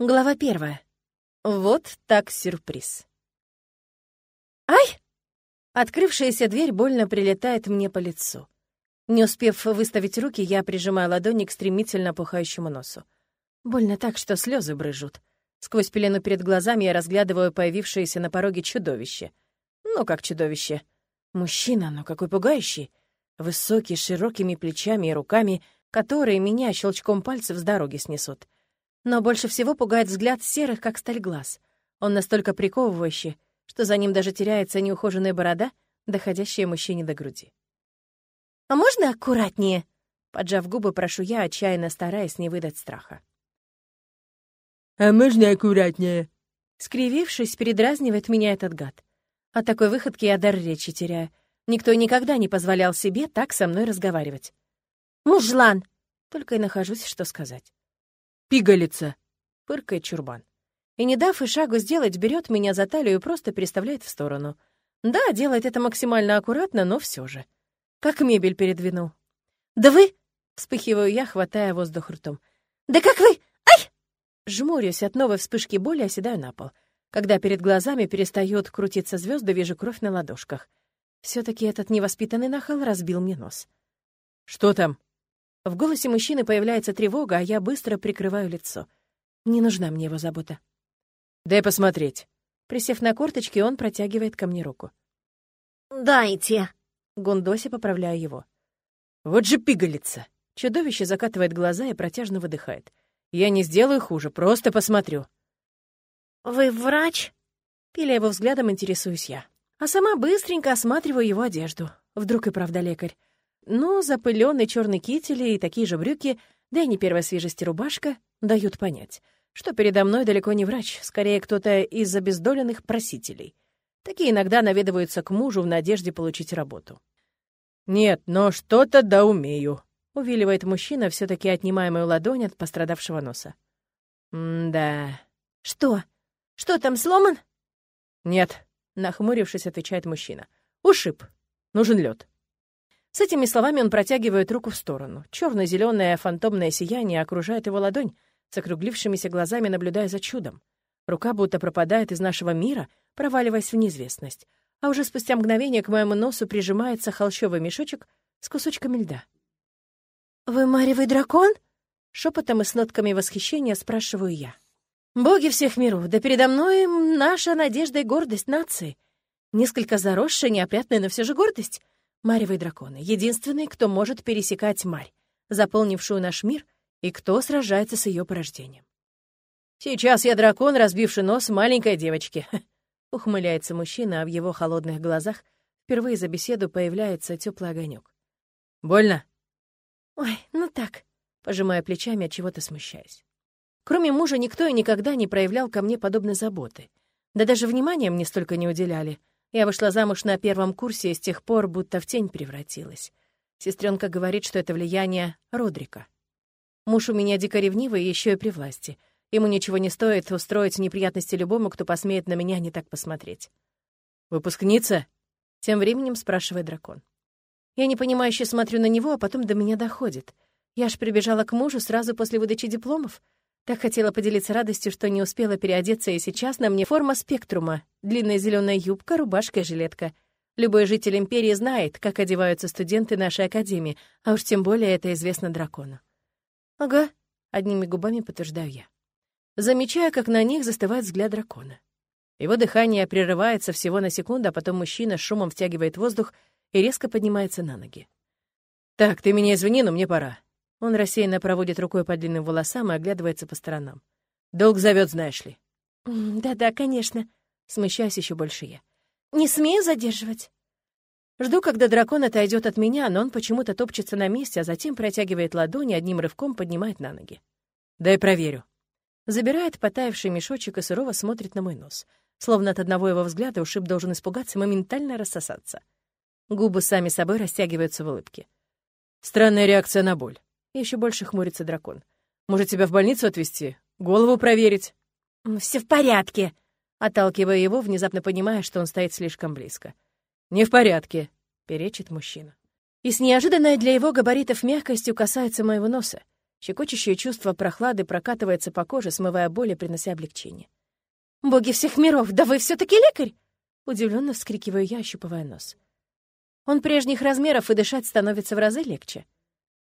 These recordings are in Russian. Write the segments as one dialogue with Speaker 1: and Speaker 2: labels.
Speaker 1: Глава первая. Вот так сюрприз. Ай! Открывшаяся дверь больно прилетает мне по лицу. Не успев выставить руки, я прижимаю ладони к стремительно пухающему носу. Больно так, что слезы брыжут. Сквозь пелену перед глазами я разглядываю появившееся на пороге чудовище. Ну, как чудовище. Мужчина, но какой пугающий. Высокий, с широкими плечами и руками, которые меня щелчком пальцев с дороги снесут. Но больше всего пугает взгляд серых, как сталь глаз. Он настолько приковывающий, что за ним даже теряется неухоженная борода, доходящая мужчине до груди. «А можно аккуратнее?» Поджав губы, прошу я, отчаянно стараясь не выдать страха.
Speaker 2: «А можно аккуратнее?»
Speaker 1: Скривившись, передразнивает меня этот гад. От такой выходки я дар речи теряю. Никто никогда не позволял себе так со мной разговаривать. «Мужлан!» Только и нахожусь, что сказать.
Speaker 2: «Пигалица!» — фыркает чурбан.
Speaker 1: И, не дав и шагу сделать, берет меня за талию и просто переставляет в сторону. Да, делает это максимально аккуратно, но все же. Как мебель передвинул. «Да вы...» — вспыхиваю я, хватая воздух ртом. «Да как вы... Ай!» Жмурюсь от новой вспышки боли, оседаю на пол. Когда перед глазами перестают крутиться звезды, вижу кровь на ладошках. все таки этот невоспитанный нахал разбил мне нос.
Speaker 2: «Что там?»
Speaker 1: В голосе мужчины появляется тревога, а я быстро прикрываю лицо. Не нужна мне его забота.
Speaker 2: «Дай посмотреть».
Speaker 1: Присев на корточки, он протягивает ко мне руку.
Speaker 3: «Дайте!»
Speaker 1: Гундоси поправляя его.
Speaker 2: «Вот же пигалица!»
Speaker 1: Чудовище закатывает глаза и протяжно выдыхает.
Speaker 2: «Я не сделаю хуже, просто посмотрю».
Speaker 3: «Вы врач?»
Speaker 1: Пиля его взглядом, интересуюсь я. А сама быстренько осматриваю его одежду. Вдруг и правда лекарь. Но запыленный черный китель и такие же брюки, да и не первой свежести рубашка, дают понять, что передо мной далеко не врач, скорее кто-то из обездоленных просителей. Такие иногда наведываются к мужу в надежде получить работу.
Speaker 2: «Нет, но что-то да умею», —
Speaker 1: увиливает мужчина, все таки отнимая мою ладонь от пострадавшего носа.
Speaker 2: «М-да...»
Speaker 3: «Что? Что там, сломан?»
Speaker 2: «Нет», —
Speaker 1: нахмурившись, отвечает мужчина.
Speaker 2: «Ушиб. Нужен лед.
Speaker 1: С этими словами он протягивает руку в сторону. Черно-зеленое фантомное сияние окружает его ладонь, с округлившимися глазами наблюдая за чудом. Рука будто пропадает из нашего мира, проваливаясь в неизвестность. А уже спустя мгновение к моему носу прижимается холщовый мешочек с кусочками льда.
Speaker 3: «Вы маревый дракон?»
Speaker 1: Шепотом и с нотками восхищения спрашиваю я. «Боги всех миров, да передо мной наша надежда и гордость нации. Несколько заросшая, неопрятная, но все же гордость. Маревые драконы — единственные, кто может пересекать Марь, заполнившую наш мир, и кто сражается с ее порождением. «Сейчас я дракон, разбивший нос маленькой девочки», — ухмыляется мужчина, а в его холодных глазах впервые за беседу появляется теплый огонек.
Speaker 2: «Больно?»
Speaker 1: «Ой, ну так», — пожимая плечами, от чего-то смущаясь. Кроме мужа, никто и никогда не проявлял ко мне подобной заботы. Да даже внимания мне столько не уделяли — я вышла замуж на первом курсе и с тех пор будто в тень превратилась. Сестренка говорит, что это влияние Родрика. Муж у меня дико ревнивый еще и при власти. Ему ничего не стоит устроить неприятности любому, кто посмеет на меня не так посмотреть.
Speaker 2: «Выпускница?»
Speaker 1: — тем временем спрашивает дракон. Я непонимающе смотрю на него, а потом до меня доходит. Я ж прибежала к мужу сразу после выдачи дипломов. Так хотела поделиться радостью, что не успела переодеться, и сейчас на мне форма спектрума. Длинная зеленая юбка, рубашка и жилетка. Любой житель Империи знает, как одеваются студенты нашей Академии, а уж тем более это известно дракону. «Ага», — одними губами подтверждаю я. Замечаю, как на них застывает взгляд дракона. Его дыхание прерывается всего на секунду, а потом мужчина шумом втягивает воздух и резко поднимается на ноги.
Speaker 2: «Так, ты меня извини, но мне пора.
Speaker 1: Он рассеянно проводит рукой по длинным волосам и оглядывается по сторонам.
Speaker 2: «Долг зовет, знаешь ли».
Speaker 1: «Да-да, конечно», — смущаюсь еще больше я. «Не смею задерживать». Жду, когда дракон отойдет от меня, но он почему-то топчется на месте, а затем протягивает ладони, одним рывком поднимает на ноги.
Speaker 2: «Дай проверю».
Speaker 1: Забирает потаявший мешочек и сурово смотрит на мой нос. Словно от одного его взгляда ушиб должен испугаться, моментально рассосаться. Губы сами собой растягиваются в улыбке.
Speaker 2: Странная реакция на боль.
Speaker 1: Еще больше хмурится дракон.
Speaker 2: «Может, тебя в больницу отвезти? Голову проверить?»
Speaker 3: «Все в порядке»,
Speaker 1: отталкивая его, внезапно понимая, что он стоит слишком близко.
Speaker 2: «Не в порядке», —
Speaker 1: перечит мужчина. И с неожиданной для его габаритов мягкостью касается моего носа. Щекочущее чувство прохлады прокатывается по коже, смывая боль и принося облегчение.
Speaker 3: «Боги всех миров, да вы все таки лекарь!»
Speaker 1: Удивленно вскрикиваю я, ощупывая нос. Он прежних размеров, и дышать становится в разы легче.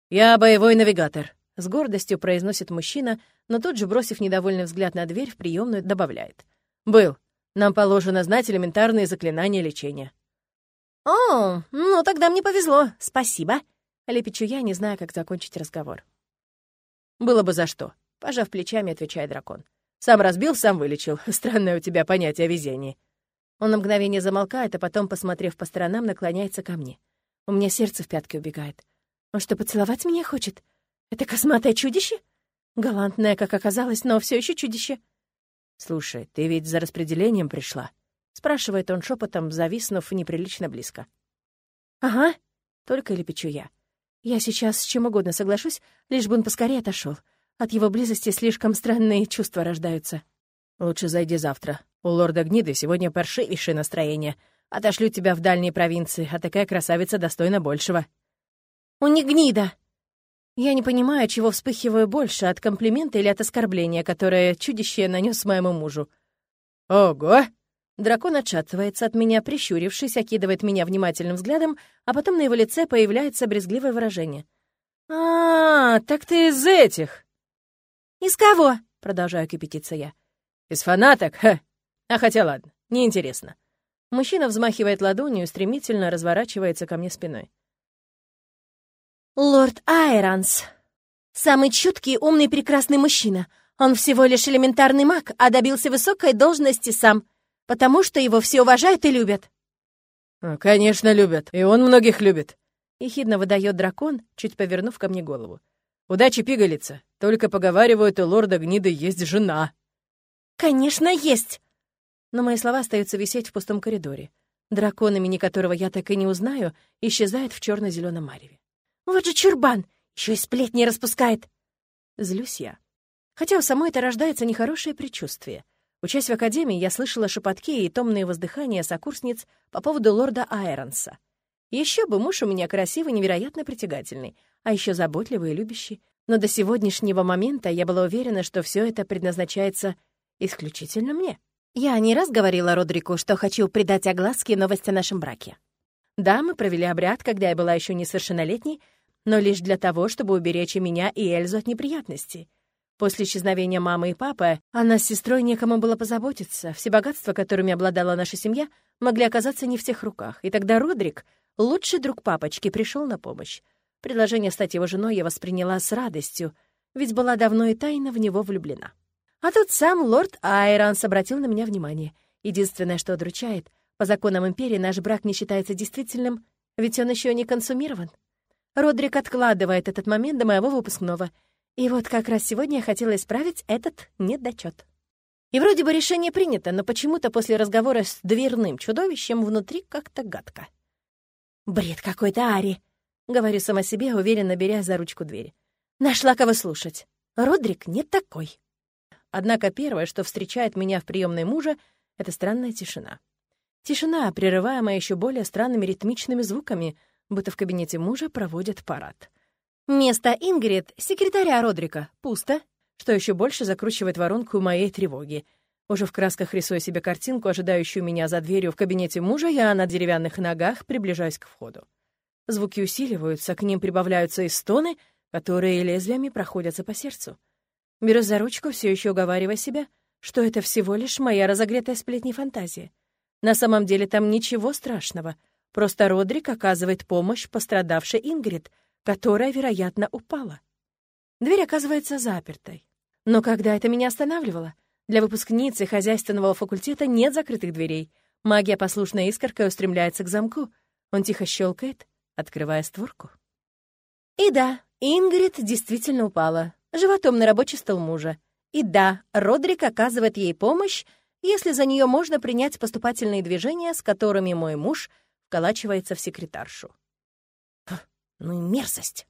Speaker 1: «Я боевой навигатор», — с гордостью произносит мужчина, но тут же, бросив недовольный взгляд на дверь, в приемную добавляет. «Был. Нам положено знать элементарные заклинания лечения».
Speaker 3: «О, ну тогда мне повезло. Спасибо», —
Speaker 1: лепечу я, не зная, как закончить разговор. «Было бы за что», — пожав плечами, отвечает дракон. «Сам разбил, сам вылечил. Странное у тебя понятие о везении». Он на мгновение замолкает, а потом, посмотрев по сторонам, наклоняется ко мне. У меня сердце в пятки убегает. Он что, поцеловать меня хочет? Это косматое чудище? Галантное, как оказалось, но все еще чудище. «Слушай, ты ведь за распределением пришла?» — спрашивает он шепотом, зависнув неприлично близко.
Speaker 3: «Ага», —
Speaker 1: только лепечу я. Я сейчас с чем угодно соглашусь, лишь бы он поскорее отошел. От его близости слишком странные чувства рождаются. Лучше зайди завтра. У лорда Гниды сегодня паршивейшее настроение. Отошлю тебя в дальние провинции, а такая красавица достойна большего.
Speaker 3: У не гнида.
Speaker 1: Я не понимаю, чего вспыхиваю больше, от комплимента или от оскорбления, которое чудище нанес моему мужу. Ого! Дракон отшатывается от меня, прищурившись, окидывает меня внимательным взглядом, а потом на его лице появляется брезгливое выражение. «А, так ты из этих!»
Speaker 3: «Из кого?»
Speaker 1: — продолжаю кипятиться я. Из фанаток? Ха! А хотя ладно, неинтересно. Мужчина взмахивает ладонью и стремительно разворачивается ко мне спиной.
Speaker 3: «Лорд Айронс. Самый чуткий, умный, прекрасный мужчина. Он всего лишь элементарный маг, а добился высокой должности сам, потому что его все уважают и любят».
Speaker 2: «А, «Конечно, любят, и он многих любит», —
Speaker 1: ехидно выдает дракон, чуть повернув ко мне голову. «Удачи, пигалица. Только поговаривают, у лорда гниды есть жена».
Speaker 3: «Конечно, есть!»
Speaker 1: Но мои слова остаются висеть в пустом коридоре. Дракон, имени которого я так и не узнаю, исчезает в черно зеленом мареве.
Speaker 3: «Вот же чурбан! Еще и сплетни распускает!»
Speaker 1: Злюсь я. Хотя у самой это рождается нехорошее предчувствие. Учась в академии, я слышала шепотки и томные воздыхания сокурсниц по поводу лорда Айронса. Еще бы муж у меня красивый, невероятно притягательный, а еще заботливый и любящий. Но до сегодняшнего момента я была уверена, что все это предназначается исключительно мне. Я не раз говорила Родрику, что хочу придать огласке новости о нашем браке. Да, мы провели обряд, когда я была еще несовершеннолетней, но лишь для того, чтобы уберечь и меня и Эльзу от неприятностей. После исчезновения мамы и папы о нас с сестрой некому было позаботиться. Все богатства, которыми обладала наша семья, могли оказаться не в тех руках. И тогда Родрик, лучший друг папочки, пришел на помощь. Предложение стать его женой я восприняла с радостью, ведь была давно и тайно в него влюблена. А тут сам лорд Айронс обратил на меня внимание. Единственное, что удручает, по законам Империи наш брак не считается действительным, ведь он еще не консумирован. Родрик откладывает этот момент до моего выпускного. И вот как раз сегодня я хотела исправить этот недочет. И вроде бы решение принято, но почему-то после разговора с дверным чудовищем внутри как-то гадко.
Speaker 3: «Бред какой-то, Ари!» — говорю сама себе, уверенно беря за ручку двери. «Нашла кого слушать. Родрик не такой».
Speaker 1: Однако первое, что встречает меня в приемной мужа, — это странная тишина. Тишина, прерываемая еще более странными ритмичными звуками, будто в кабинете мужа проводят парад. Место Ингрид, секретаря Родрика, пусто, что еще больше закручивает воронку моей тревоги. Уже в красках рисуя себе картинку, ожидающую меня за дверью в кабинете мужа, я на деревянных ногах приближаюсь к входу. Звуки усиливаются, к ним прибавляются и стоны, которые лезвиями проходятся по сердцу. Беру за ручку, все еще уговаривая себя, что это всего лишь моя разогретая сплетни фантазия. На самом деле там ничего страшного. Просто Родрик оказывает помощь пострадавшей Ингрид, которая, вероятно, упала. Дверь оказывается запертой. Но когда это меня останавливало? Для выпускницы хозяйственного факультета нет закрытых дверей. Магия послушной искоркой устремляется к замку. Он тихо щелкает, открывая створку. И да, Ингрид действительно упала животом на рабочий стол мужа. И да, Родрик оказывает ей помощь, если за нее можно принять поступательные движения, с которыми мой муж вколачивается в секретаршу.
Speaker 3: Ну и мерзость.